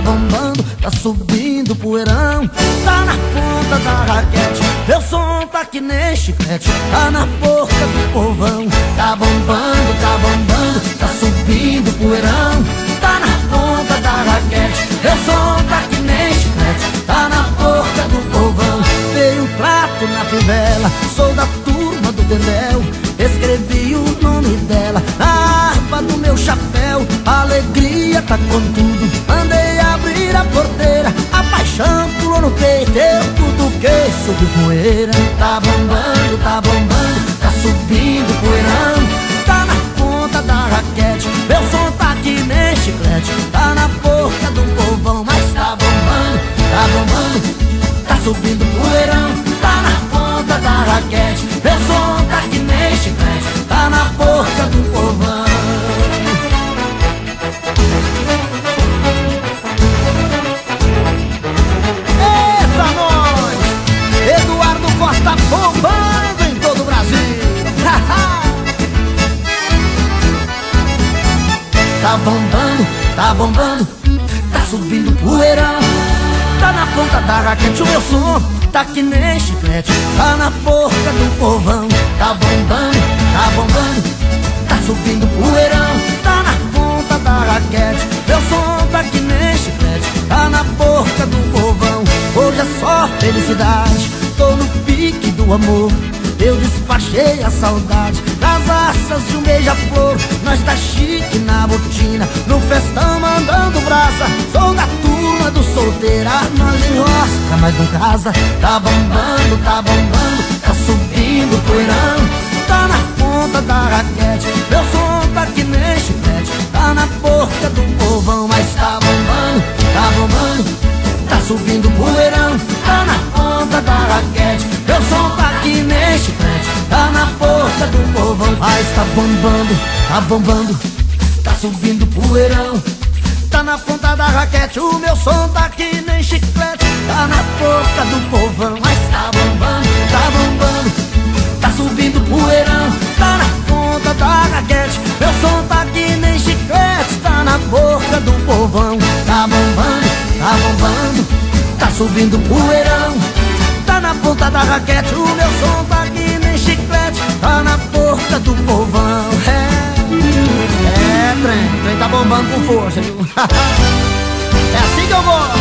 tá bombando, tá subindo poeirão. Tá na ponta da raquete, meu som tá que nem chiclete Tá na boca do povão Tá bombando, tá bombando, tá subindo poeirão. Tá na ponta da raquete, meu som tá que nem chiclete Tá na boca do povão Dei um trato na fivela, sou da turma do Dendel Escrevi o nome dela. Na harpa do meu chapéu Alegria tá com tudo a porteira A paixão pulou no peito Eu cutuquei subiu poeira. Tá bombando, tá bombando Tá subindo poeirão. Tá na ponta da raquete Meu som tá que nem chiclete. Tá na boca do povão Mas tá bombando, tá bombando Tá subindo poeirão. Tá na ponta da raquete Meu som tá que nem chiclete. Tá na Tá bombando, tá bombando Tá subindo poeirão. Tá na ponta da raquete o meu som Tá que nem chiclete Tá na boca do povão. Tá bombando, tá bombando Tá subindo poeirão. Tá na ponta da raquete Meu som tá que nem chiclete Tá na boca do povão. Hoje é só felicidade Tô no pique do amor. Eu despachei a saudade das assas de um beija-flor Nós tá festão mandando brasa. Sou da turma do solteira, nós enrosca, mas não casa Tá bombando, tá bombando, tá subindo poeirão. Tá na ponta da raquete, meu som tá que nem chiclete. Tá na boca do povão, mas tá bombando, tá bombando Tá subindo poeirão, tá na ponta da raquete Meu som tá que nem chiclete, tá na boca do povão Mas tá bombando, tá bombando, subindo poeirão Tá na ponta da raquete, o meu som tá que nem chiclete. Tá na boca do povão, mas tá bombando, tá bombando. Tá subindo poeirão, tá na ponta da raquete. Meu som tá que nem chiclete, tá na boca do povão. Tá bombando, tá bombando, tá subindo poeirão Tá na ponta da raquete, o meu som tá que nem chiclete. Tá na Força, viu? é assim que eu gosto